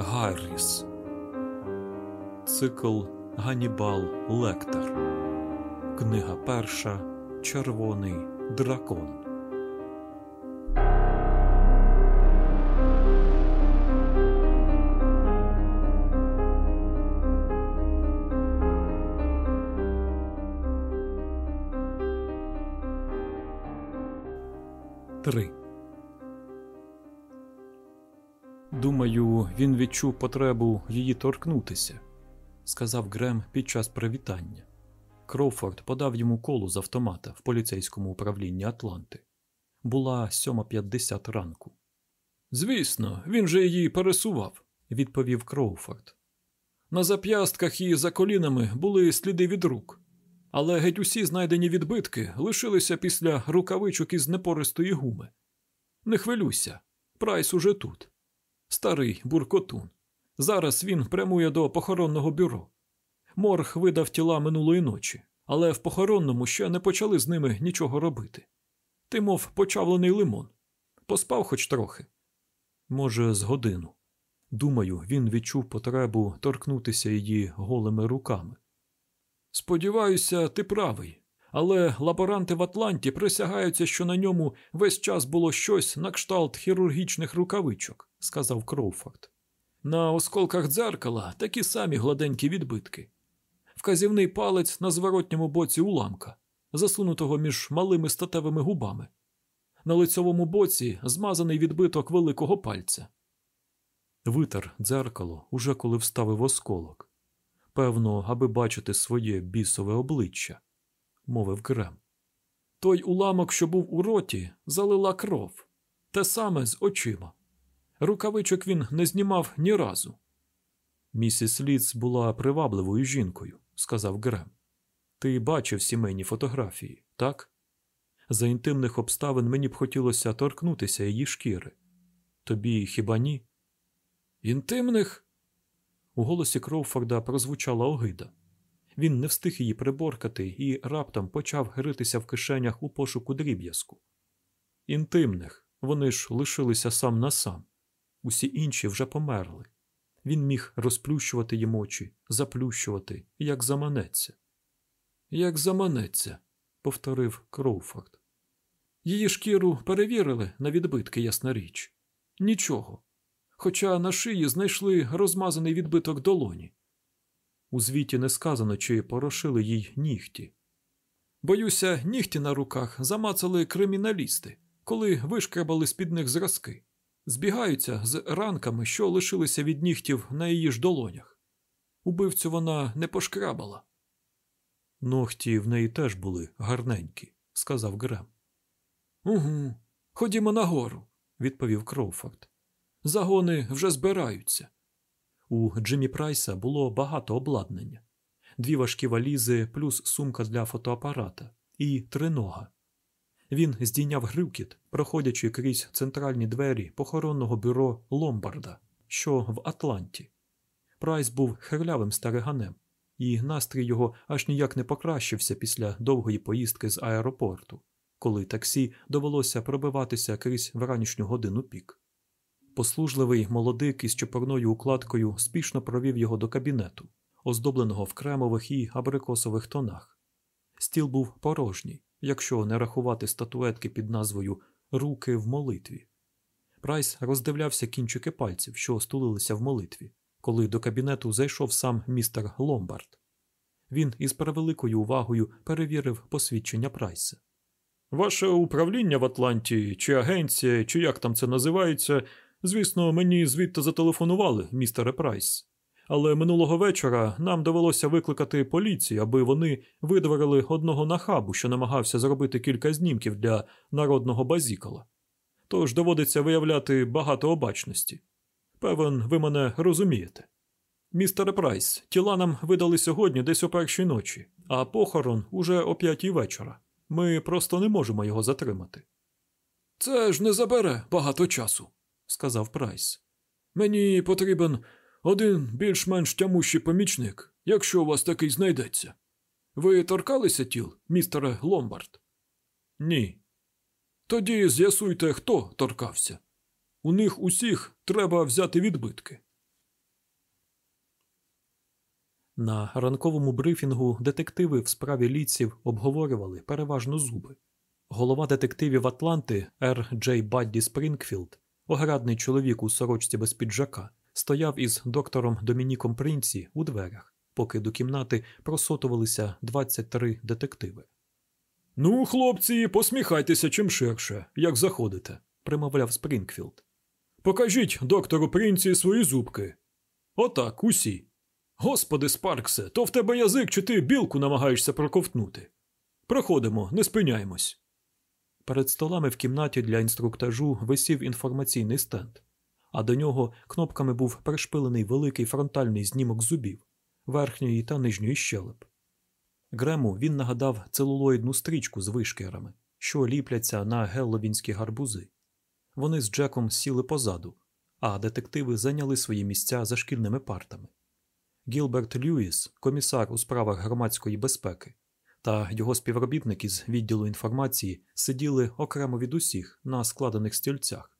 Гарріс. Цикл Ганібал Лектор. Книга перша. Червоний дракон. Три. Він відчув потребу її торкнутися, сказав Грем під час привітання. Кроуфорд подав йому колу з автомата в поліцейському управлінні Атланти. Була 7.50 ранку. Звісно, він же її пересував, відповів Кроуфорд. На зап'ястках і за колінами були сліди від рук, але геть усі знайдені відбитки лишилися після рукавичок із непористої гуми. Не хвилюйся, прайс уже тут. Старий буркотун. Зараз він прямує до похоронного бюро. Морг видав тіла минулої ночі, але в похоронному ще не почали з ними нічого робити. Ти, мов почавлений лимон. Поспав хоч трохи. Може, з годину. Думаю, він відчув потребу торкнутися її голими руками. Сподіваюся, ти правий, але лаборанти в Атланті присягаються, що на ньому весь час було щось на кшталт хірургічних рукавичок, сказав Кроуфорд. На осколках дзеркала такі самі гладенькі відбитки. Вказівний палець на зворотньому боці уламка, засунутого між малими статевими губами. На лицьовому боці змазаний відбиток великого пальця. Витер дзеркало уже коли вставив осколок. Певно, аби бачити своє бісове обличчя, мовив Грем. Той уламок, що був у роті, залила кров, те саме з очима. Рукавичок він не знімав ні разу. Місіс Ліц була привабливою жінкою, сказав Грем. Ти бачив сімейні фотографії, так? За інтимних обставин мені б хотілося торкнутися її шкіри. Тобі хіба ні? Інтимних? У голосі Кроуфорда прозвучала огида. Він не встиг її приборкати і раптом почав гритися в кишенях у пошуку дріб'язку. Інтимних, вони ж лишилися сам на сам. Усі інші вже померли. Він міг розплющувати їм очі, заплющувати, як заманеться. Як заманеться, повторив Кроуфорд. Її шкіру перевірили на відбитки, ясна річ. Нічого. Хоча на шиї знайшли розмазаний відбиток долоні. У звіті не сказано, чи порошили їй нігті. Боюся, нігті на руках замацали криміналісти, коли вишкребали з під них зразки, збігаються з ранками, що лишилися від нігтів на її ж долонях. Убивцю вона не пошкрабала. Ногті в неї теж були гарненькі, сказав Грем. Угу, ходімо нагору, відповів Кроуфорд. Загони вже збираються. У Джиммі Прайса було багато обладнання: дві важкі валізи, плюс сумка для фотоапарата і тринога. Він здійняв гривкіт, проходячи крізь центральні двері похоронного бюро Ломбарда, що в Атланті. Прайс був херлявим стариганем, і настрій його аж ніяк не покращився після довгої поїздки з аеропорту, коли таксі довелося пробиватися крізь вранішню годину пік. Послужливий молодик із чопорною укладкою спішно провів його до кабінету, оздобленого в кремових і абрикосових тонах. Стіл був порожній, якщо не рахувати статуетки під назвою Руки в молитві. Прайс роздивлявся кінчики пальців, що стулилися в молитві, коли до кабінету зайшов сам містер Ломбард. Він із превеликою увагою перевірив посвідчення Прайса. Ваше управління в Атланті, чи агенція, чи як там це називається. Звісно, мені звідти зателефонували, містере Прайс. Але минулого вечора нам довелося викликати поліцію, аби вони видворили одного нахабу, що намагався зробити кілька знімків для народного базікала. Тож доводиться виявляти багато обачності. Певен, ви мене розумієте. Містере Прайс, тіла нам видали сьогодні десь о першій ночі, а похорон уже о п'ятій вечора. Ми просто не можемо його затримати. Це ж не забере багато часу сказав Прайс. Мені потрібен один більш-менш тямущий помічник, якщо у вас такий знайдеться. Ви торкалися тіл, містере Ломбард? Ні. Тоді з'ясуйте, хто торкався. У них усіх треба взяти відбитки. На ранковому брифінгу детективи в справі Лідсів обговорювали переважно зуби. Голова детективів Атланти Р. Джей Бадді Спрінгфілд, огрядний чоловік у сорочці без піджака, стояв із доктором Домініком Принці у дверях, поки до кімнати просотувалися 23 детективи. Ну, хлопці, посміхайтеся чим ширше, як заходите, примовляв Спрінгфілд. Покажіть доктору Принці свої зубки. Отак, усі. Господи, Спарксе, то в тебе язик, чи ти білку намагаєшся проковтнути. Проходимо, не спиняємось. Перед столами в кімнаті для інструктажу висів інформаційний стенд, а до нього кнопками був пришпилений великий фронтальний знімок зубів, верхньої та нижньої щелеп. Грему він нагадав целулоїдну стрічку з вишкерами, що ліпляться на гелловінські гарбузи. Вони з Джеком сіли позаду, а детективи зайняли свої місця за шкільними партами. Гілберт Льюіс, комісар у справах громадської безпеки, та його співробітники з відділу інформації сиділи окремо від усіх на складених стільцях.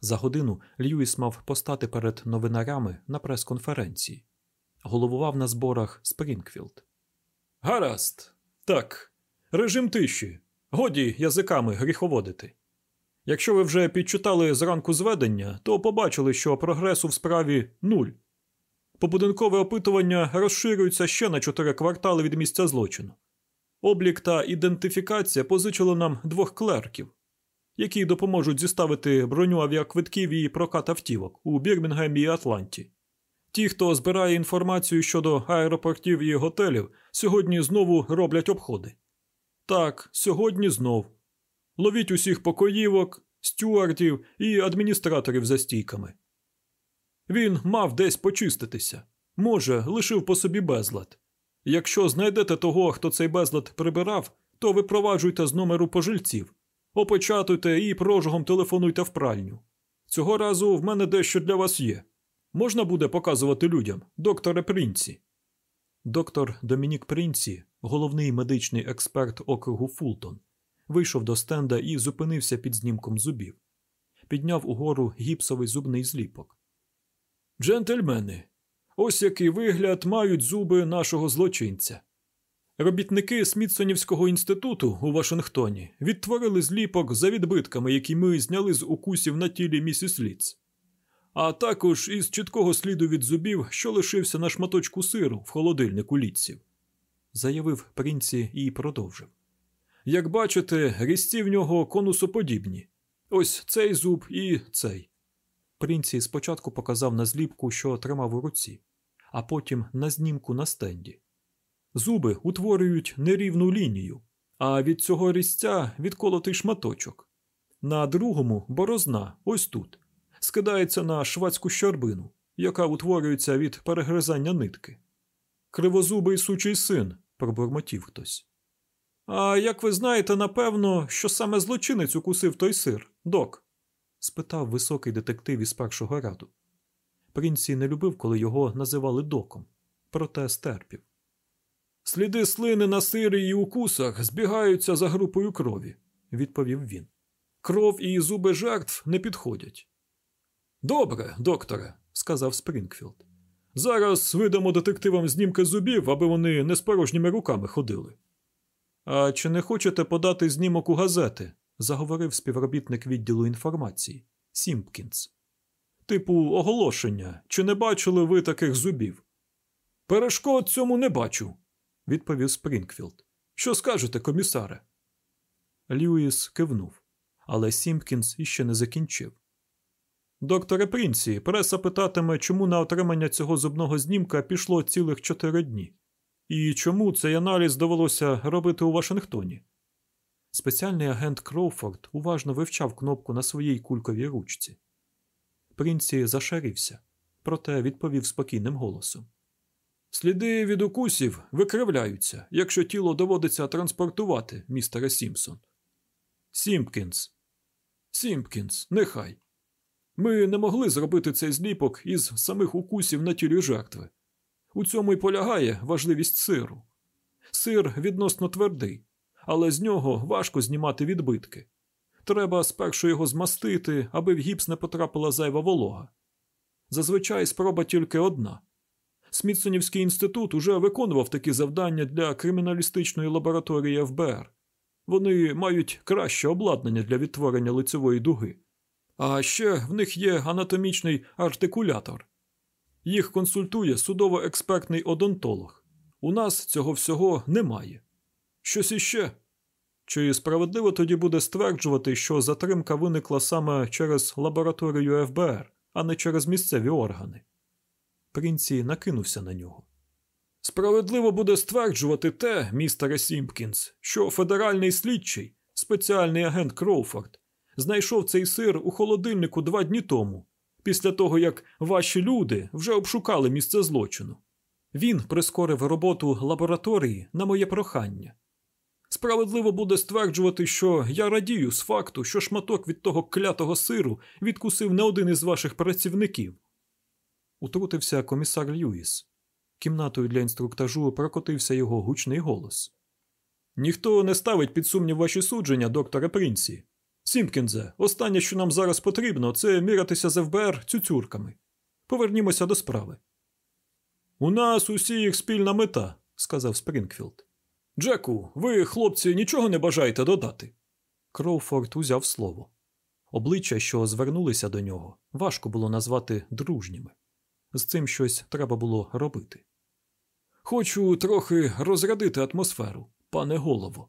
За годину Льюіс мав постати перед новинарями на прес-конференції. Головував на зборах Спрінгфілд. Гаразд. Так. Режим тиші. Годі язиками гріховодити. Якщо ви вже підчитали зранку зведення, то побачили, що прогресу в справі нуль. Побудинкове опитування розширюється ще на чотири квартали від місця злочину. Облік та ідентифікація позичили нам двох клерків, які допоможуть зіставити броню авіаквитків і прокат автівок у Бірмінгемі і Атланті. Ті, хто збирає інформацію щодо аеропортів і готелів, сьогодні знову роблять обходи. Так, сьогодні знов. Ловіть усіх покоївок, стюардів і адміністраторів за стійками. Він мав десь почиститися. Може, лишив по собі безлад. Якщо знайдете того, хто цей безлад прибирав, то випроваджуйте з номеру пожильців, опечатуйте і прожогом телефонуйте в пральню. Цього разу в мене дещо для вас є. Можна буде показувати людям, докторе Принці. Доктор Домінік Принці, головний медичний експерт округу Фултон, вийшов до стенда і зупинився під знімком зубів. Підняв угору гіпсовий зубний зліпок. Джентльмени, ось який вигляд мають зуби нашого злочинця. Робітники Смітсонівського інституту у Вашингтоні відтворили зліпок за відбитками, які ми зняли з укусів на тілі місіс Ліц, а також із чіткого сліду від зубів, що лишився на шматочку сиру в холодильнику літців, заявив принці і продовжив. Як бачите, різці в нього конусоподібні. Ось цей зуб і цей. Принці спочатку показав на зліпку, що тримав у руці, а потім на знімку на стенді. Зуби утворюють нерівну лінію, а від цього різця відколотий шматочок. На другому борозна, ось тут, скидається на швацьку щорбину, яка утворюється від перегризання нитки. Кривозубий сучий син, пробурмотів хтось. А як ви знаєте, напевно, що саме злочинець укусив той сир, док? Спитав високий детектив із першого ряду. Принці не любив, коли його називали доком, проте стерпів. Сліди слини на сирі і укусах збігаються за групою крові, відповів він. Кров і зуби жертв не підходять. Добре, докторе, сказав Спрінгфілд. Зараз видамо детективам знімки зубів, аби вони не з порожніми руками ходили. А чи не хочете подати знімок у газети? Заговорив співробітник відділу інформації Сімпкінс. Типу, оголошення, чи не бачили ви таких зубів? Перешкод цьому не бачу, відповів Спрінгфілд. Що скажете, комісаре? Льюіс кивнув, але Сімпкінс іще не закінчив. Докторе Принсі, преса питатиме, чому на отримання цього зубного знімка пішло цілих чотири дні, і чому цей аналіз довелося робити у Вашингтоні. Спеціальний агент Кроуфорд уважно вивчав кнопку на своїй кульковій ручці. Принці зашарився, проте відповів спокійним голосом. Сліди від укусів викривляються, якщо тіло доводиться транспортувати, містере Сімпсон. Сімпкінс. Сімпкінс, нехай. Ми не могли зробити цей зліпок із самих укусів на тілі жертви. У цьому й полягає важливість сиру. Сир відносно твердий, але з нього важко знімати відбитки. Треба спершу його змастити, аби в гіпс не потрапила зайва волога. Зазвичай спроба тільки одна. Смітсонівський інститут уже виконував такі завдання для криміналістичної лабораторії ФБР. Вони мають краще обладнання для відтворення лицевої дуги. А ще в них є анатомічний артикулятор. Їх консультує судово-експертний одонтолог. У нас цього всього немає. Щось іще. Чи справедливо тоді буде стверджувати, що затримка виникла саме через лабораторію ФБР, а не через місцеві органи? Принсі накинувся на нього. Справедливо буде стверджувати те, містере Сімпкінс, що федеральний слідчий, спеціальний агент Кроуфорд, знайшов цей сир у холодильнику два дні тому, після того як ваші люди вже обшукали місце злочину. Він прискорив роботу лабораторії на моє прохання. Справедливо буде стверджувати, що я радію з факту, що шматок від того клятого сиру відкусив не один із ваших працівників. Утрутився комісар Льюіс. Кімнатою для інструктажу прокотився його гучний голос. Ніхто не ставить під сумнів ваші судження, докторе Принсі. Сімпкінзе, останнє, що нам зараз потрібно, це мірятися з ФБР цюцюрками. Повернімося до справи. У нас усіх спільна мета, сказав Спрінгфілд. Джеку, ви, хлопці, нічого не бажаєте додати. Кроуфорд узяв слово. Обличчя, що звернулися до нього, важко було назвати дружніми. З цим щось треба було робити. Хочу трохи розрядити атмосферу, пане голово.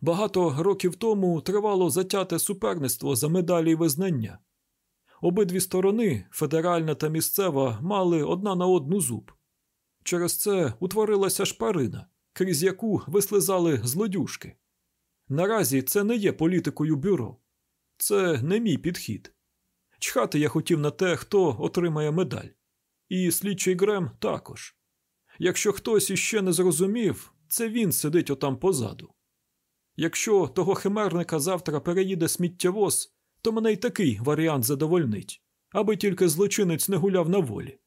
Багато років тому тривало затяте суперництво за медалі й визнання. Обидві сторони, федеральна та місцева, мали одна на одну зуб. Через це утворилася шпарина, крізь яку вислизали злодюшки. Наразі це не є політикою бюро, це не мій підхід. Чхати я хотів на те, хто отримає медаль. І слідчий Грем також. Якщо хтось іще не зрозумів, це він сидить отам позаду. Якщо того химерника завтра переїде сміттєвоз, то мене й такий варіант задовольнить, аби тільки злочинець не гуляв на волі.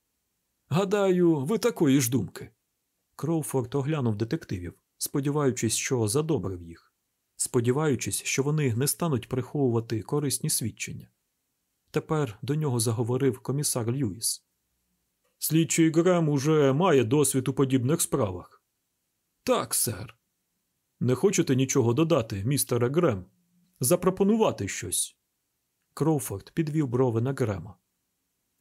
Гадаю, ви такої ж думки. Кроуфорд оглянув детективів, сподіваючись, що задобрив їх, сподіваючись, що вони не стануть приховувати корисні свідчення. Тепер до нього заговорив комісар Льюіс. Слідчий Грем уже має досвід у подібних справах. Так, сер. Не хочете нічого додати, містере Грем? Запропонувати щось. Кроуфорд підвів брови на Грема.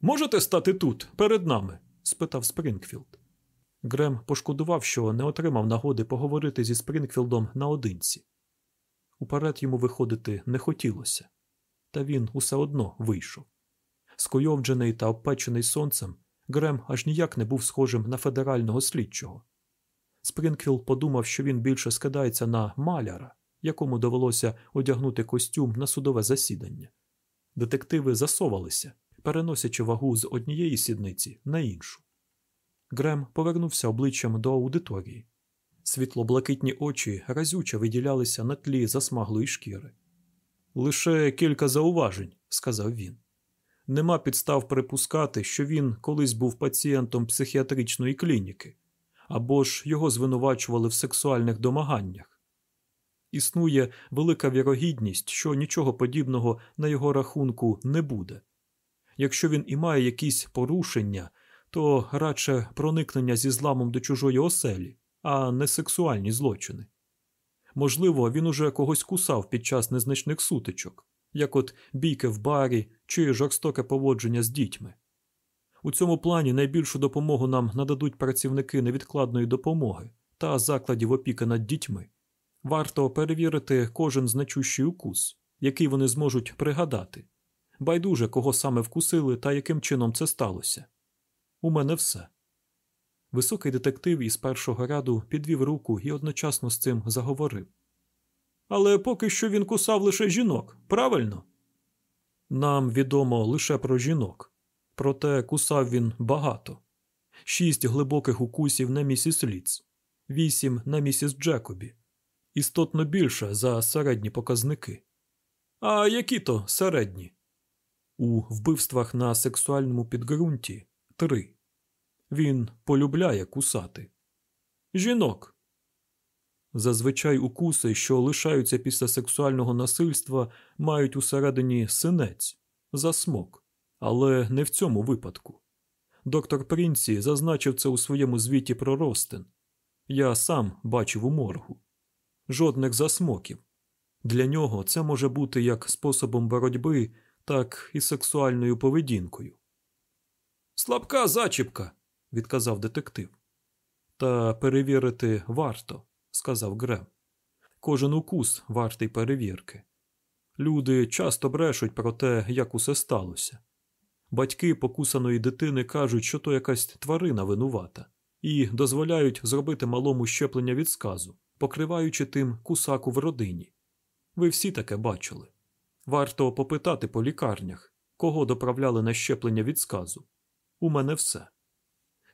Можете стати тут, перед нами? спитав Спрінгфілд. Грем пошкодував, що не отримав нагоди поговорити зі Спрінгфілдом наодинці. Уперед йому виходити не хотілося, та він усе одно вийшов. Скуйовджений та обпечений сонцем, Грем аж ніяк не був схожим на федерального слідчого. Спрінгфілд подумав, що він більше скидається на маляра, якому довелося одягнути костюм на судове засідання. Детективи засовалися, переносячи вагу з однієї сідниці на іншу. Грем повернувся обличчям до аудиторії. Світло-блакитні очі разюче виділялися на тлі засмаглої шкіри. Лише кілька зауважень, сказав він. Нема підстав припускати, що він колись був пацієнтом психіатричної клініки, або ж його звинувачували в сексуальних домаганнях. Існує велика вірогідність, що нічого подібного на його рахунку не буде. Якщо він і має якісь порушення, то радше проникнення зі зламом до чужої оселі, а не сексуальні злочини. Можливо, він уже когось кусав під час незначних сутичок, як от бійки в барі чи жорстоке поводження з дітьми. У цьому плані найбільшу допомогу нам нададуть працівники невідкладної допомоги та закладів опіки над дітьми. Варто перевірити кожен значущий укус, який вони зможуть пригадати. Байдуже, кого саме вкусили та яким чином це сталося. У мене все. Високий детектив із першого ряду підвів руку і одночасно з цим заговорив. Але поки що він кусав лише жінок, правильно? Нам відомо лише про жінок, проте кусав він багато: шість глибоких укусів на місіс Ліц, вісім на місіс Джекобі, істотно більше за середні показники. А які то середні? У вбивствах на сексуальному підґрунті три. Він полюбляє кусати. Жінок. Зазвичай укуси, що лишаються після сексуального насильства, мають усередині синець, засмок, але не в цьому випадку. Доктор Прінсі зазначив це у своєму звіті про ростин. Я сам бачив у моргу. Жодних засмоків. Для нього це може бути як способом боротьби, так і сексуальною поведінкою. Слабка зачіпка, відказав детектив. Та перевірити варто, сказав Грем. Кожен укус вартий перевірки. Люди часто брешуть про те, як усе сталося. Батьки покусаної дитини кажуть, що то якась тварина винувата, і дозволяють зробити малому щеплення від сказу, покриваючи тим кусаку в родині. Ви всі таке бачили. Варто попитати по лікарнях, кого доправляли на щеплення від сказу. У мене все.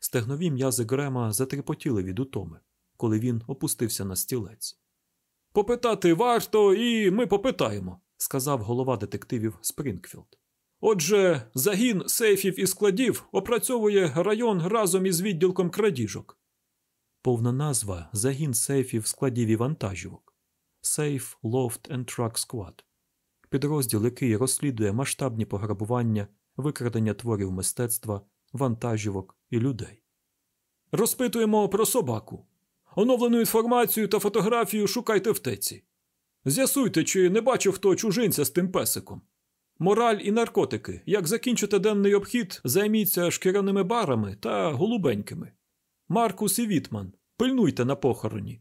Стегнові м'язи Грема затріпотіли від утоми, коли він опустився на стілець. Попитати варто, і ми попитаємо, сказав голова детективів Спрінгфілд. Отже, загін сейфів і складів опрацьовує район разом із відділком крадіжок. Повна назва загін сейфів, складів і вантажівок. Safe, Loft and Truck Squad. Підрозділ, який розслідує масштабні пограбування, викрадення творів мистецтва, вантажівок і людей. Розпитуємо про собаку. Оновлену інформацію та фотографію шукайте в теці. З'ясуйте, чи не бачив хто чужинця з тим песиком. Мораль і наркотики. Як закінчите денний обхід, займіться шкіряними барами та голубенькими. Маркус і Вітман, пильнуйте на похороні.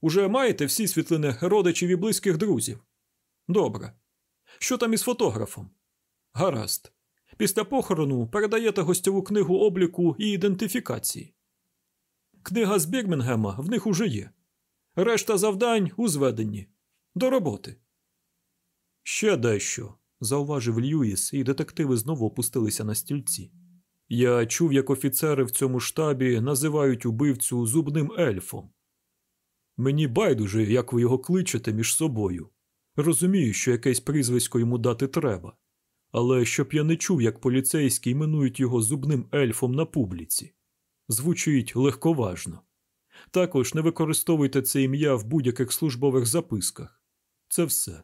Уже маєте всі світлини родичів і близьких друзів? Добре. Що там із фотографом? Гаразд. Після похорону передаєте гостьову книгу обліку і ідентифікації. Книга з Бірмінгема в них уже є. Решта завдань у зведенні. До роботи. Ще дещо, зауважив Льюіс, і детективи знову опустилися на стільці. Я чув, як офіцери в цьому штабі називають убивцю зубним ельфом. Мені байдуже, як ви його кличете між собою. Розумію, що якесь прізвисько йому дати треба, але щоб я не чув, як поліцейські іменують його зубним ельфом на публіці. Звучить легковажно. Також не використовуйте це ім'я в будь-яких службових записках. Це все.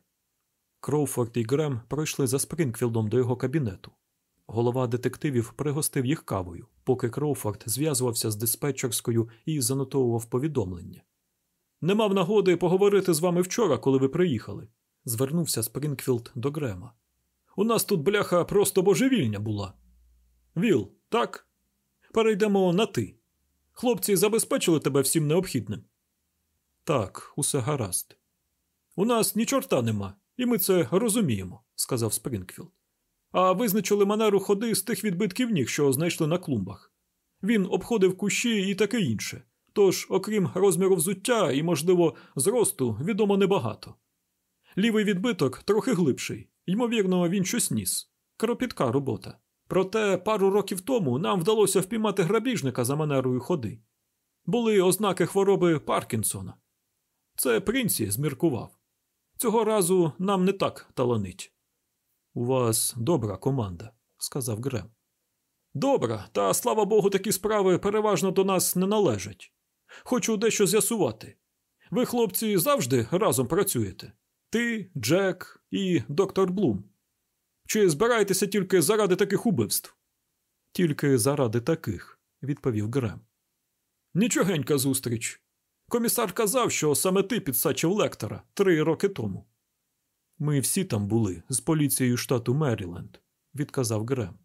Кроуфорд і Грем пройшли за Спрінгфілдом до його кабінету. Голова детективів пригостив їх кавою, поки Кроуфорд зв'язувався з диспетчерською і занотовував повідомлення. Не мав нагоди поговорити з вами вчора, коли ви приїхали, звернувся Спрінгфілд до Грема. У нас тут бляха просто божевільня була. Віл, так? Перейдемо на ти. Хлопці забезпечили тебе всім необхідним. Так, усе гаразд. У нас ні чорта нема, і ми це розуміємо, сказав Спрінгфілд. А визначили манеру ходи з тих відбитків ніг, що знайшли на клумбах. Він обходив кущі і таке інше. Тож, окрім розміру взуття і, можливо, зросту, відомо небагато. Лівий відбиток трохи глибший, ймовірно, він щось ніс. Кропітка робота. Проте пару років тому нам вдалося впіймати грабіжника за манерою ходи. Були ознаки хвороби Паркінсона. Це Принсі зміркував. Цього разу нам не так таланить. У вас добра команда, сказав Грем. Добра, та слава Богу, такі справи переважно до нас не належать. Хочу дещо з'ясувати. Ви, хлопці, завжди разом працюєте? Ти, Джек і доктор Блум. Чи збираєтеся тільки заради таких убивств? Тільки заради таких, відповів Грем. Нічогенька зустріч. Комісар казав, що саме ти підсачив лектора три роки тому. Ми всі там були з поліцією штату Меріленд, відказав Грем.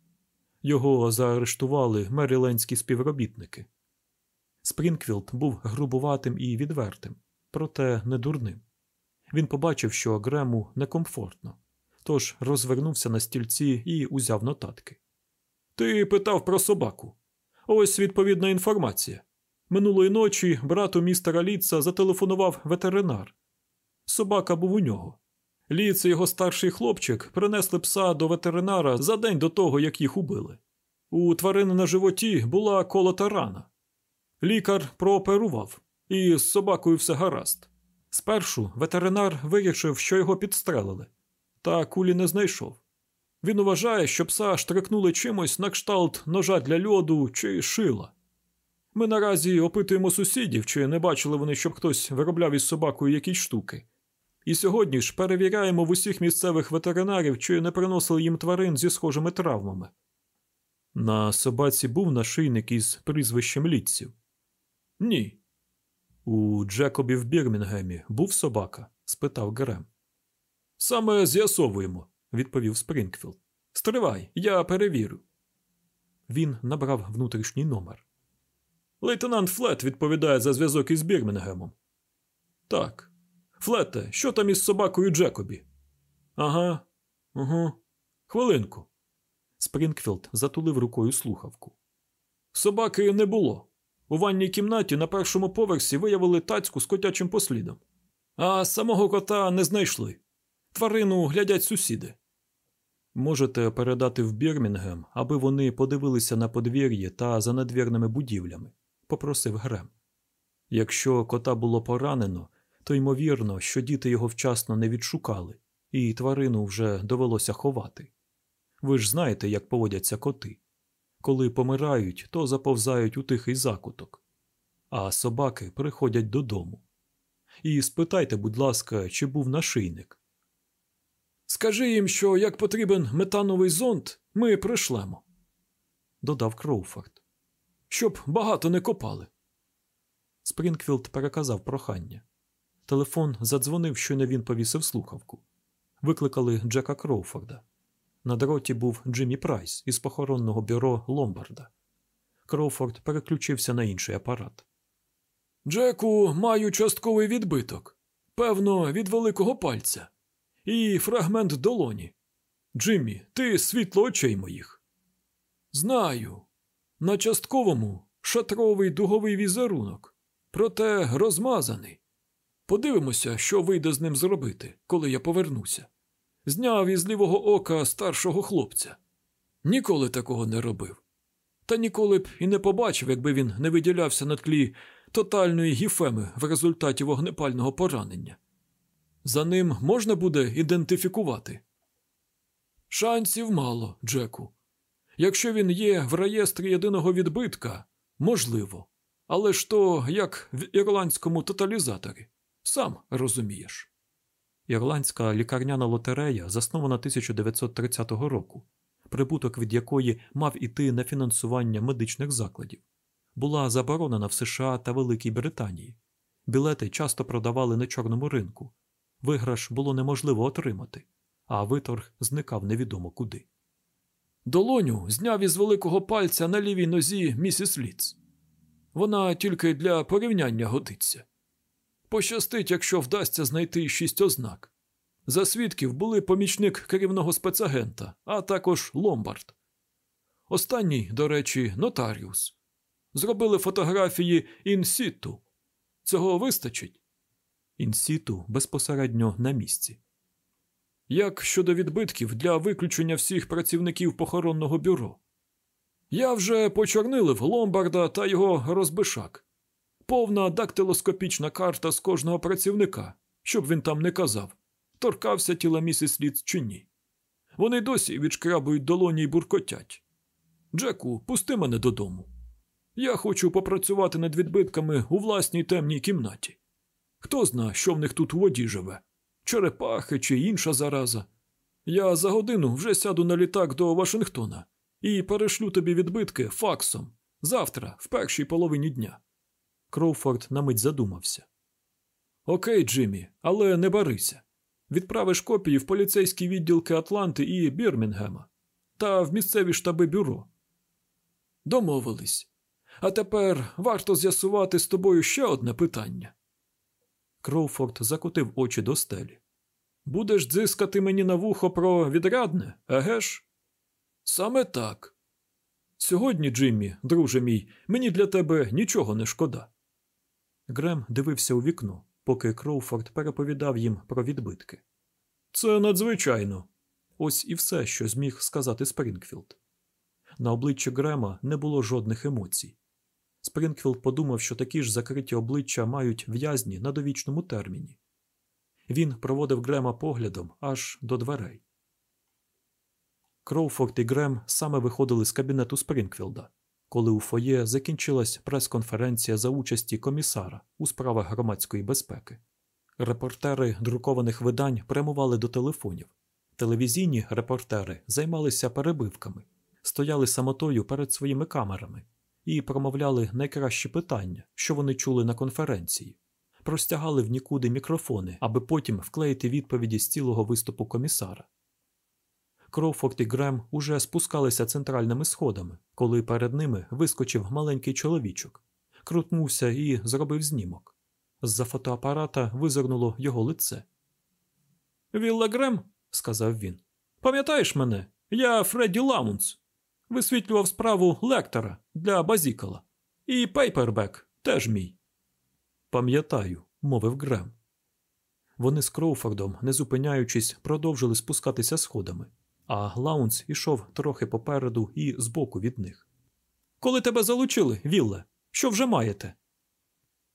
Його заарештували мерілендські співробітники. Спрінгфілд був грубуватим і відвертим, проте не дурним. Він побачив, що Грему некомфортно, тож розвернувся на стільці і узяв нотатки. Ти питав про собаку. Ось відповідна інформація. Минулої ночі брату містера Лідса зателефонував ветеринар. Собака був у нього. Ліц і його старший хлопчик принесли пса до ветеринара за день до того, як їх убили. У тварини на животі була колота рана. Лікар прооперував, і з собакою все гаразд. Спершу ветеринар вирішив, що його підстрелили, та кулі не знайшов. Він вважає, що пса штрикнули чимось на кшталт ножа для льоду чи шила. Ми наразі опитуємо сусідів, чи не бачили вони, щоб хтось виробляв із собакою якісь штуки. І сьогодні ж перевіряємо в усіх місцевих ветеринарів, чи не приносили їм тварин зі схожими травмами. На собаці був нашийник із прізвищем Лідсів? Ні. У Джейкобі в Бірмінгемі був собака? спитав Грем. Саме з'ясовуємо, відповів Спрінгфілд. Стривай, я перевірю. Він набрав внутрішній номер. Лейтенант Флет відповідає за зв'язок із Бірмінгемом. Так. Флете, що там із собакою Джейкобі? Ага. Угу. Хвилинку. Спрінгфілд затулив рукою слухавку. Собаки не було. У ванній кімнаті на першому поверсі виявили тацю з котячим послідом. А самого кота не знайшли. Тварину гледять сусіди. Можете передати в Бірмінгем, аби вони подивилися на подвір'ї та за надвірними будівлями, попросив Грем. Якщо кота було поранено, то ймовірно, що діти його вчасно не відшукали, і тварину вже довелося ховати. Ви ж знаєте, як поводяться коти. Коли помирають, то заповзають у тихий закуток, а собаки приходять додому. І спитайте, будь ласка, чи був нашийник. Скажи їм, що як потрібен метановий зонд, ми пришлемо, додав Кроуфорд. Щоб багато не копали. Спрінгфілд переказав прохання. Телефон задзвонив, щойно він повісив слухавку. Викликали Джека Кроуфорда. На дроті був Джиммі Прайс із похоронного бюро Ломбарда. Кроуфорд переключився на інший апарат. Джеку маю частковий відбиток. Певно, від великого пальця. І фрагмент долоні. Джиммі, ти світло очей моїх. Знаю. На частковому шатровий дуговий візерунок, проте розмазаний. Подивимося, що вийде з ним зробити, коли я повернуся. Зняв із лівого ока старшого хлопця. Ніколи такого не робив. Та ніколи б і не побачив, якби він не виділявся на тлі тотальної гіфеми в результаті вогнепального поранення. За ним можна буде ідентифікувати? Шансів мало, Джеку. Якщо він є в реєстрі єдиного відбитка, можливо. Але ж то як в ірландському тоталізаторі. Сам розумієш. Ірландська лікарняна лотерея заснована 1930 року, прибуток від якої мав іти на фінансування медичних закладів, була заборонена в США та Великій Британії. Білети часто продавали на чорному ринку. Виграш було неможливо отримати, а виторг зникав невідомо куди. Долоню зняв із великого пальця на лівій нозі місіс Ліц. Вона тільки для порівняння годиться. Пощастить, якщо вдасться знайти шість ознак. За свідків були помічник керівного спецагента, а також Ломбард. Останній, до речі, нотаріус. Зробили фотографії інсіту. Цього вистачить? Інсіту безпосередньо на місці. Як щодо відбитків для виключення всіх працівників похоронного бюро? Я вже почорнилив Ломбарда та його розбишак повна дактилоскопічна карта з кожного працівника, щоб він там не казав, торкався тіла місіс Ліц чи ні. Вони досі відшкрабують долоні й буркотять. Джеку, пусти мене додому. Я хочу попрацювати над відбитками у власній темній кімнаті. Хто зна, що в них тут у воді живе, черепахи чи інша зараза. Я за годину вже сяду на літак до Вашингтона і перешлю тобі відбитки факсом завтра, в першій половині дня. Кроуфорд на мить задумався. Окей, Джиммі, але не барися. Відправиш копії в поліцейські відділки Атланти і Бірмінгема та в місцеві штаби бюро. Домовились. А тепер варто з'ясувати з тобою ще одне питання. Кроуфорд закотив очі до стелі. Будеш дзискати мені на вухо про відрядне, еге ж? Саме так. Сьогодні, Джиммі, друже мій, мені для тебе нічого не шкода. Грем дивився у вікно, поки Кроуфорд переповідав їм про відбитки. Це надзвичайно. Ось і все, що зміг сказати Спрінгфілд. На обличчі Грема не було жодних емоцій. Спрінгфілд подумав, що такі ж закриті обличчя мають в'язні на довічному терміні. Він проводив Грема поглядом аж до дверей. Кроуфорд і Грем саме виходили з кабінету Спрінгфілда, коли у фоє закінчилась прес-конференція за участі комісара у справах громадської безпеки. Репортери друкованих видань прямували до телефонів. Телевізійні репортери займалися перебивками, стояли самотою перед своїми камерами і промовляли найкращі питання, що вони чули на конференції, простягали в нікуди мікрофони, аби потім вклеїти відповіді з цілого виступу комісара. Кроуфорд і Грем уже спускалися центральними сходами, коли перед ними вискочив маленький чоловічок, крутнувся і зробив знімок. З-за фотоапарата визирнуло його лице. Вілле Грем, сказав він. Пам'ятаєш мене? Я Фредді Лаунс. Висвітлював справу Лектера для Базікала. І Пейпербек теж мій. Пам'ятаю, мовив Грем. Вони з Кроуфордом, не зупиняючись, продовжили спускатися сходами, а Лаунс ішов трохи попереду і збоку від них. Коли тебе залучили, Вілле, що вже маєте?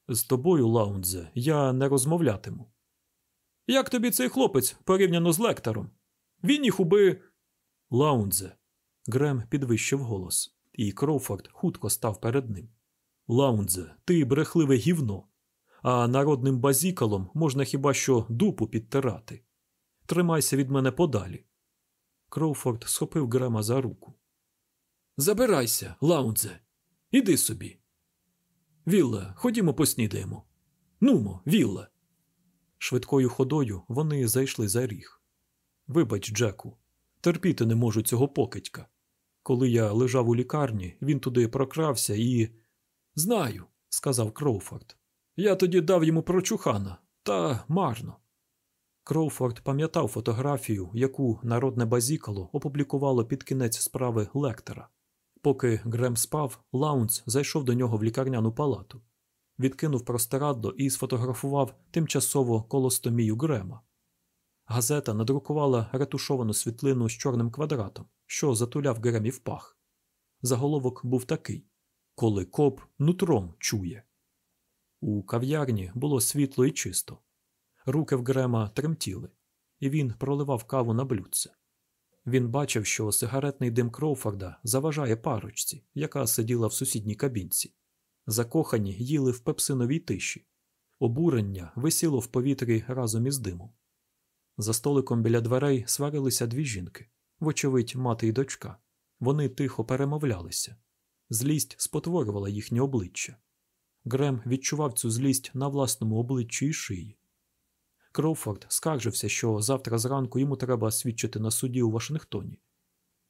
З тобою, Лаунзе, я не розмовлятиму. Як тобі цей хлопець порівняно з лектором? Він їх уби. Лаунзе. Грем підвищив голос, і Кроуфорд хутко став перед ним. Лаунзе, ти брехливе гівно, а народним базікалом можна хіба що дупу підтирати. Тримайся від мене подалі. Кроуфорд схопив Грема за руку. Забирайся, Лаунсе, іди собі. Вілле, ходімо поснідаємо. Нумо, Вілле. Швидкою ходою вони зайшли за ріг. Вибач, Джеку, терпіти не можу цього покидька. Коли я лежав у лікарні, він туди прокрався і. Знаю, сказав Кроуфорд. Я тоді дав йому прочухана, та марно. Кроуфорд пам'ятав фотографію, яку народне базікало опублікувало під кінець справи лектора. Поки Грем спав, Лаунц зайшов до нього в лікарняну палату, відкинув простирадло і сфотографував тимчасово колостомію Грема. Газета надрукувала ретушовану світлину з чорним квадратом, що затуляв Гремів пах. Заголовок був такий Коли коп нутром чує. У кав'ярні було світло і чисто. Руки в Грема тремтіли, і він проливав каву на блюдце. Він бачив, що сигаретний дим Кроуфорда заважає парочці, яка сиділа в сусідній кабінці. Закохані їли в пепсиновій тиші. Обурення висіло в повітрі разом із димом. За столиком біля дверей сварилися дві жінки, вочевидь, мати й дочка. Вони тихо перемовлялися. Злість спотворювала їхнє обличчя. Грем відчував цю злість на власному обличчі і шиї. Кроуфорд скаржився, що завтра зранку йому треба свідчити на суді у Вашингтоні.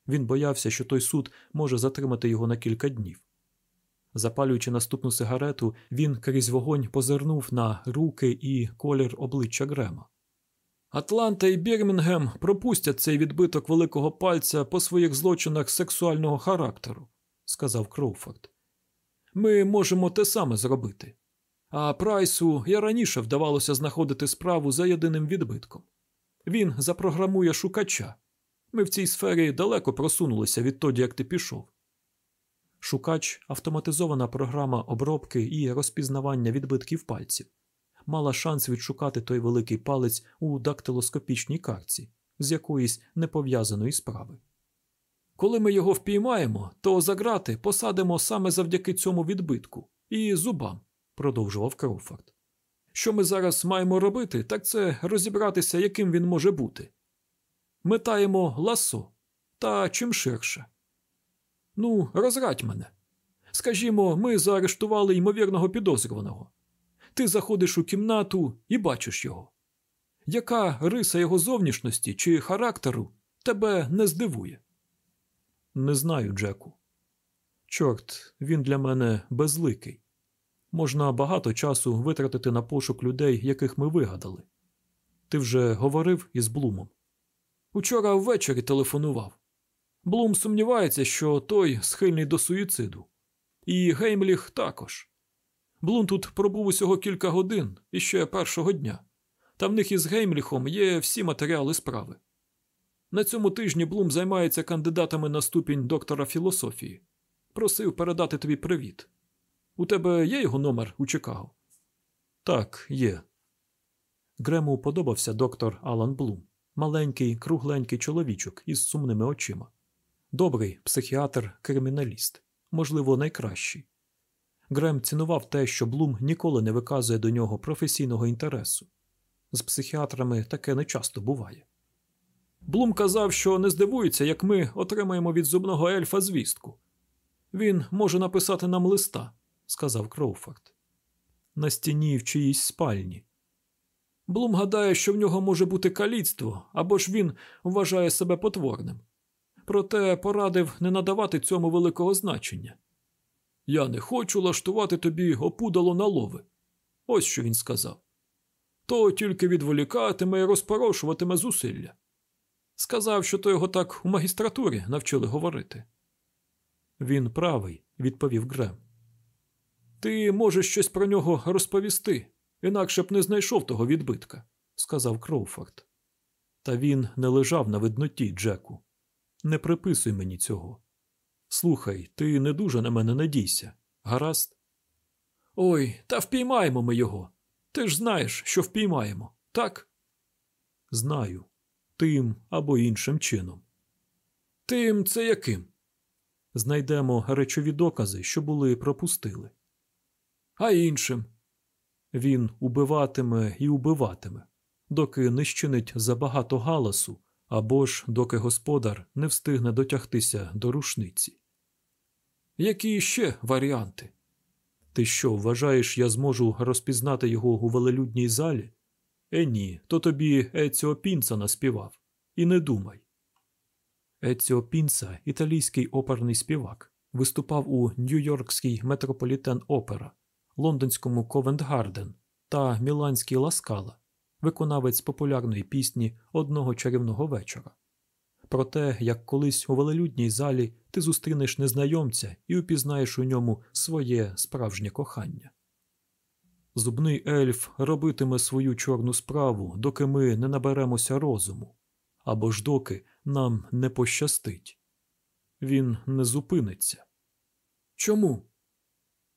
Він боявся, що той суд може затримати його на кілька днів. Запалюючи наступну сигарету, він крізь вогонь позирнув на руки і колір обличчя Грема. Атланта і Бірмінгем пропустять цей відбиток великого пальця по своїх злочинах сексуального характеру, сказав Кроуфорд. Ми можемо те саме зробити. А Прайсу і раніше вдавалося знаходити справу за єдиним відбитком. Він запрограмує шукача. Ми в цій сфері далеко просунулися відтоді, як ти пішов. Шукач автоматизована програма обробки і розпізнавання відбитків пальців, мала шанс відшукати той великий палець у дактилоскопічній картці з якоїсь непов'язаної справи. Коли ми його впіймаємо, то за грати посадимо саме завдяки цьому відбитку і зубам продовжував Кроуфорд. Що ми зараз маємо робити, так це розібратися, яким він може бути. Метаємо ласо та чим ширше. Ну, розрадь мене. Скажімо, ми заарештували ймовірного підозрюваного. Ти заходиш у кімнату і бачиш його. Яка риса його зовнішності чи характеру тебе не здивує? Не знаю, Джеку. Чорт, він для мене безликий. Можна багато часу витратити на пошук людей, яких ми вигадали. Ти вже говорив із Блумом. Учора ввечері телефонував. Блум сумнівається, що той схильний до суїциду. І Геймліх також. Блум тут пробув усього кілька годин іще першого дня, та в них із Геймліхом є всі матеріали справи. На цьому тижні Блум займається кандидатами на ступінь доктора філософії. Просив передати тобі привіт. У тебе є його номер у Чикаго? Так, є. Грему подобався доктор Алан Блум, маленький, кругленький чоловічок із сумними очима. Добрий психіатр-криміналіст, можливо, найкращий. Грем цінував те, що Блум ніколи не виказує до нього професійного інтересу. З психіатрами таке не часто буває. Блум казав, що не здивується, як ми отримаємо від зубного ельфа звістку. Він може написати нам листа, сказав Кроуфорд. На стіні в чиїсь спальні. Блум гадає, що в нього може бути каліцтво, або ж він вважає себе потворним. Проте порадив не надавати цьому великого значення. Я не хочу лаштувати тобі опудало на лови. Ось що він сказав. То тільки відволікатиме і розпорошуватиме зусилля. Сказав, що то його так у магістратурі навчили говорити. Він правий, відповів Грем. Ти можеш щось про нього розповісти, інакше б не знайшов того відбитка, сказав Кроуфорд. Та він не лежав на видноті, Джеку. Не приписуй мені цього. Слухай, ти не дуже на мене надійся, гаразд? Ой, та впіймаємо ми його. Ти ж знаєш, що впіймаємо, так? Знаю. Тим або іншим чином. Тим це яким? Знайдемо речові докази, що були пропустили. А іншим. Він убиватиме і убиватиме, доки не щинить забагато галасу, або ж доки господар не встигне дотягтися до рушниці. Які ще варіанти? Ти що, вважаєш, я зможу розпізнати його у велелюдній залі? Е, ні, то тобі Еціо Пінца наспівав. І не думай. Еціо Пінца, італійський оперний співак, виступав у Нью-Йоркській Метрополітен Опера, лондонському Ковент-Гарден та Міланській Ла Скала, виконавець популярної пісні одного чарівного вечора. Про те, як колись у велелюдній залі ти зустрінеш незнайомця і упізнаєш у ньому своє справжнє кохання. Зубний ельф робитиме свою чорну справу, доки ми не наберемося розуму, або ж доки нам не пощастить. Він не зупиниться. Чому?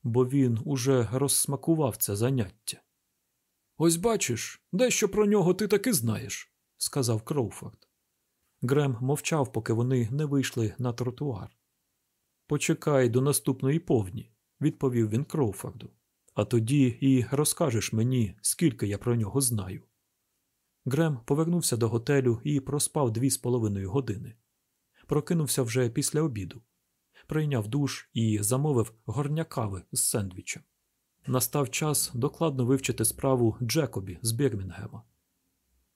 Бо він уже розсмакував це заняття. Ось бачиш, дещо про нього ти таки знаєш, сказав Кроуфорд. Грем мовчав, поки вони не вийшли на тротуар. Почекай до наступної повні, відповів він Кроуфорду. А тоді і розкажеш мені, скільки я про нього знаю. Грем повернувся до готелю і проспав дві з половиною години. Прокинувся вже після обіду, прийняв душ і замовив горня кави з сендвічем. Настав час докладно вивчити справу Джекобі з Бірмінгема.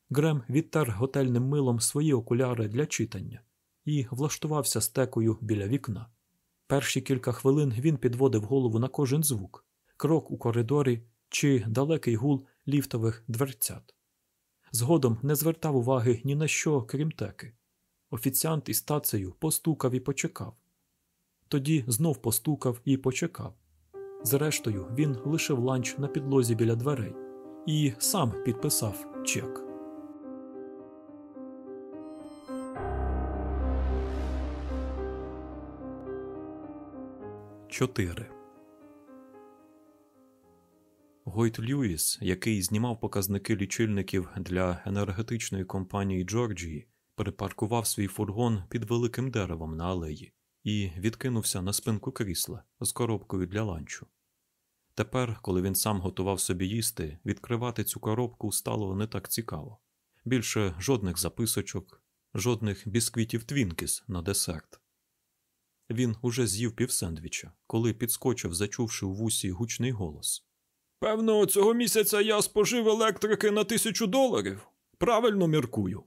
Грем відтер готельним милом свої окуляри для читання і влаштувався стекою біля вікна. Перші кілька хвилин він підводив голову на кожен звук крок у коридорі чи далекий гул ліфтових дверцят. Згодом не звертав уваги ні на що, крім теки. Офіціант із тацею постукав і почекав. Тоді знов постукав і почекав. Зрештою, він лишив ланч на підлозі біля дверей і сам підписав чек. Чотири Гойт Льюіс, який знімав показники лічильників для енергетичної компанії Джорджії, припаркував свій фургон під великим деревом на алеї і відкинувся на спинку крісла з коробкою для ланчу. Тепер, коли він сам готував собі їсти, відкривати цю коробку стало не так цікаво. Більше жодних записочок, жодних бісквітів Твінкіс на десерт. Він уже з'їв півсендвіча, коли підскочив, зачувши у вусі гучний голос. Певно, цього місяця я спожив електрики на тисячу доларів. Правильно міркую.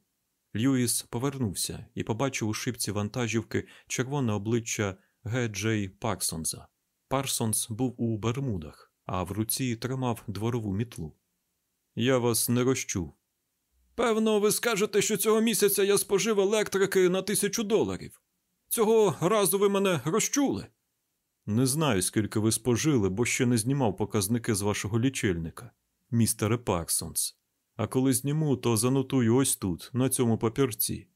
Льюіс повернувся і побачив у шипці вантажівки червоне обличчя Г. Джей Парсонза. Парсонс був у Бермудах, а в руці тримав дворову мітлу. Я вас не розчув. Певно, ви скажете, що цього місяця я спожив електрики на тисячу доларів. Цього разу ви мене розчули. Не знаю, скільки ви спожили, бо ще не знімав показники з вашого лічильника, містере Парсонс. А коли зніму, то занотую ось тут, на цьому папірці.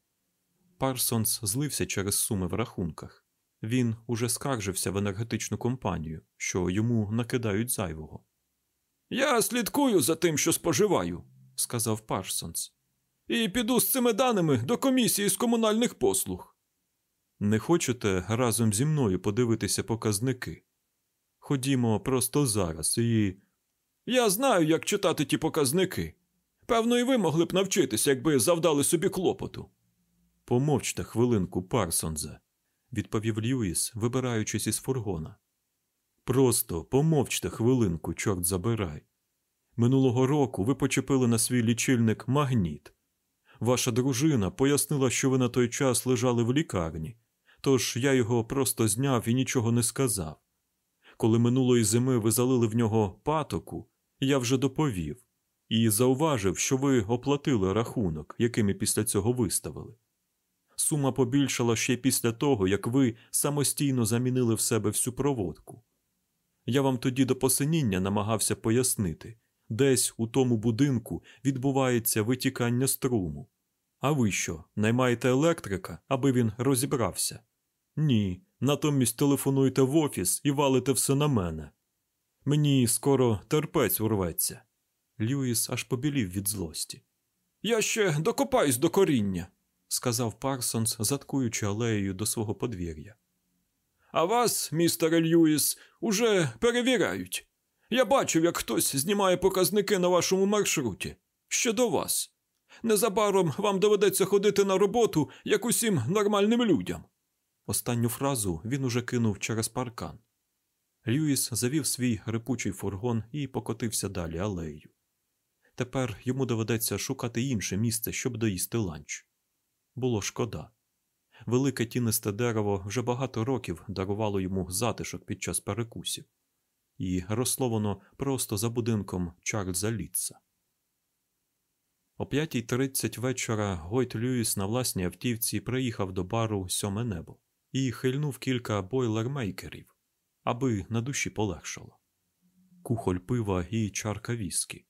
Парсонс злився через суми в рахунках. Він уже скаржився в енергетичну компанію, що йому накидають зайвого. Я слідкую за тим, що споживаю, сказав Парсонс. І піду з цими даними до комісії з комунальних послуг. Не хочете разом зі мною подивитися показники? Ходімо просто зараз і. Я знаю, як читати ті показники. Певно, і ви могли б навчитися, якби завдали собі клопоту. Помовчте хвилинку, Парсонзе, відповів Льюіс, вибираючись із фургона. Просто помовчте хвилинку, чорт забирай. Минулого року ви почепили на свій лічильник магніт. Ваша дружина пояснила, що ви на той час лежали в лікарні, тож я його просто зняв і нічого не сказав. Коли минулої зими ви залили в нього патоку, я вже доповів і зауважив, що ви оплатили рахунок, який ми після цього виставили. Сума побільшала ще після того, як ви самостійно замінили в себе всю проводку. Я вам тоді до посиніння намагався пояснити десь у тому будинку відбувається витікання струму. А ви що, наймаєте електрика, аби він розібрався? Ні, натомість телефонуєте в офіс і валите все на мене. Мені скоро терпець урветься. Льюіс аж побілів від злості. Я ще докопаюсь до коріння, сказав Парсонс, заткуючи алеєю до свого подвір'я. А вас, містере Льюіс, уже перевіряють. Я бачив, як хтось знімає показники на вашому маршруті. Ще до вас. Незабаром вам доведеться ходити на роботу, як усім нормальним людям. Останню фразу він уже кинув через паркан. Льюіс завів свій рипучий фургон і покотився далі алеєю. Тепер йому доведеться шукати інше місце, щоб доїсти ланч. Було шкода. Велике тінисте дерево вже багато років дарувало йому затишок під час перекусів, і росло воно просто за будинком Чарльза Літса. О 5.30 вечора Гойт Льюіс на власній автівці приїхав до бару Сьоме небо і хильнув кілька бойлермейкерів, аби на душі полегшало. Кухоль пива і чарка віскі.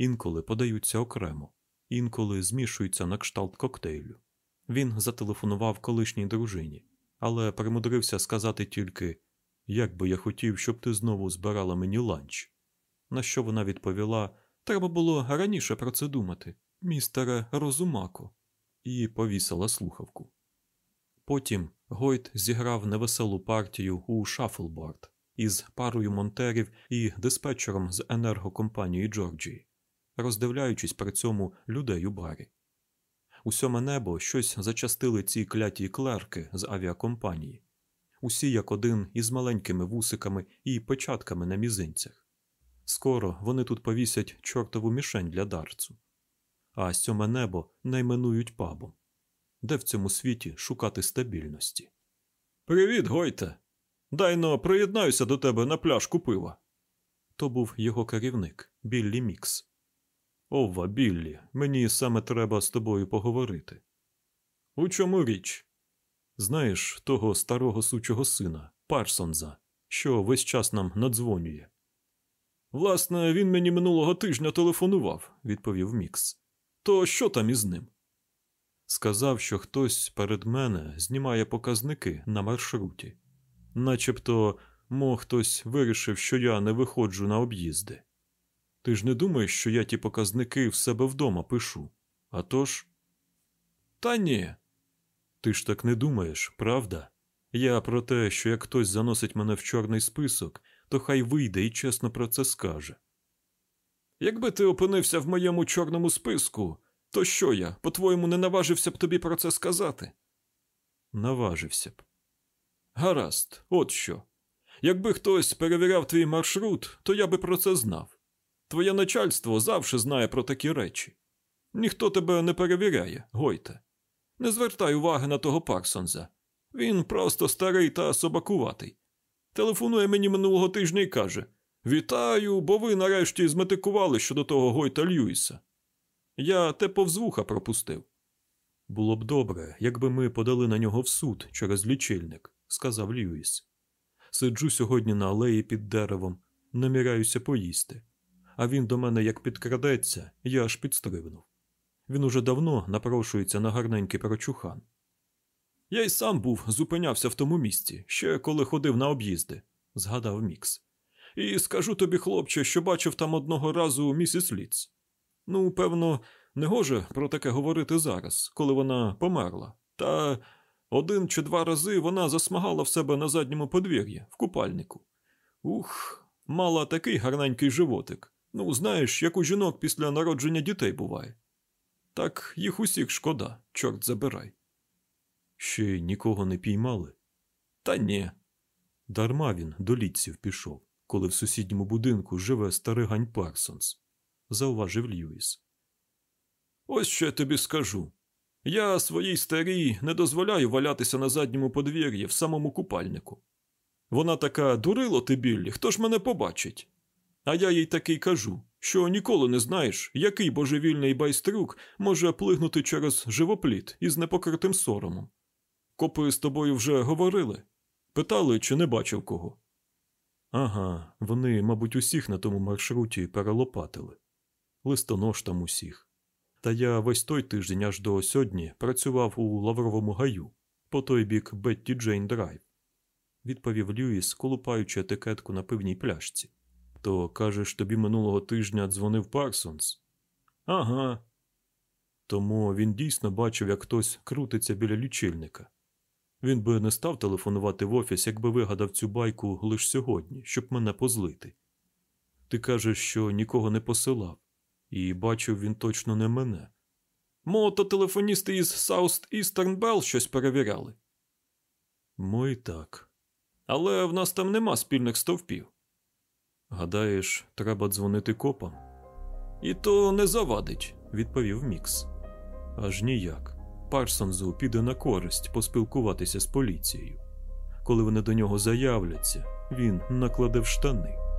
Інколи подаються окремо, інколи змішуються на кшталт коктейлю. Він зателефонував колишній дружині, але примудрився сказати тільки як би я хотів, щоб ти знову збирала мені ланч. На що вона відповіла Треба було раніше про це думати, містере Розумако, і повісила слухавку. Потім Гойт зіграв невеселу партію у шафлборд із парою монтерів і диспетчером з енергокомпанії Джорджії, роздивляючись при цьому людей у барі. У сьоме небо щось зачастили ці кляті клерки з авіакомпанії, усі як один із маленькими вусиками і печатками на мізинцях. Скоро вони тут повісять чортову мішень для дарцу, а сьоме небо найменують пабом, де в цьому світі шукати стабільності. Привіт, Гойте! Дайно приєднаюся до тебе на пляшку пива. То був його керівник Біллі Мікс. Ова, Біллі, мені саме треба з тобою поговорити. У чому річ? Знаєш того старого сучого сина, Парсонза, що весь час нам надзвонює. Власне, він мені минулого тижня телефонував, відповів Мікс. То що там із ним? Сказав, що хтось перед мене знімає показники на маршруті, начебто, мов хтось вирішив, що я не виходжу на об'їзди. Ти ж не думаєш, що я ті показники в себе вдома пишу? А тож? Та ні. Ти ж так не думаєш, правда? Я про те, що як хтось заносить мене в чорний список, то хай вийде і чесно про це скаже. Якби ти опинився в моєму чорному списку, то що я, по-твоєму, не наважився б тобі про це сказати? Наважився б. Гаразд, от що. Якби хтось перевіряв твій маршрут, то я би про це знав. Твоє начальство завжди знає про такі речі. Ніхто тебе не перевіряє, Гойте. Не звертай уваги на того Парсонза. Він просто старий та собакуватий. Телефонує мені минулого тижня і каже: Вітаю, бо ви нарешті зметикували щодо того Гойта Льюіса. Я те повз вуха пропустив. Було б добре, якби ми подали на нього в суд через лічильник, сказав Льюіс. Сиджу сьогодні на алеї під деревом, наміряюся поїсти. А він до мене як підкрадеться, я аж підстрибнув. Він уже давно напрошується на гарненький прочухан. Я й сам був зупинявся в тому місці, ще коли ходив на об'їзди, згадав Мікс. І скажу тобі, хлопче, що бачив там одного разу місіс Ліц. Ну, певно, не гоже про таке говорити зараз, коли вона померла. Та Один чи два рази вона засмагала в себе на задньому подвір'ї, в купальнику. Ух, мала такий гарненький животик. Ну, знаєш, як у жінок після народження дітей буває. Так їх усіх шкода, чорт забирай. Ще нікого не піймали. Та ні. Дарма він до літців пішов, коли в сусідньому будинку живе старигань Парсонс, зауважив Льюіс. Ось що я тобі скажу. Я своїй старій не дозволяю валятися на задньому подвір'ї в самому купальнику. Вона така дурило ти біллі, хто ж мене побачить? А я їй такий кажу, що ніколи не знаєш, який божевільний байструк може плигнути через живопліт із непокритим соромом. Копи з тобою вже говорили, питали, чи не бачив кого. Ага, вони, мабуть, усіх на тому маршруті перелопатили. Листонож там усіх. Та я весь той тиждень аж до сьогодні працював у Лавровому гаю, по той бік Бетті Джейн Драйв, відповів Льюіс, колупаючи етикетку на пивній пляшці. То кажеш, тобі минулого тижня дзвонив Парсонс? Ага. Тому він дійсно бачив, як хтось крутиться біля лічильника. Він би не став телефонувати в офіс, якби вигадав цю байку лише сьогодні, щоб мене позлити. Ти кажеш, що нікого не посилав, і бачив він точно не мене. Мототелефоністи із South Eastern Bell щось перевіряли. Мой так. Але в нас там нема спільних стовпів. Гадаєш, треба дзвонити копам? І то не завадить, відповів Мікс. Аж ніяк. Парсонзу піде на користь поспілкуватися з поліцією. Коли вони до нього заявляться, він накладе в штани.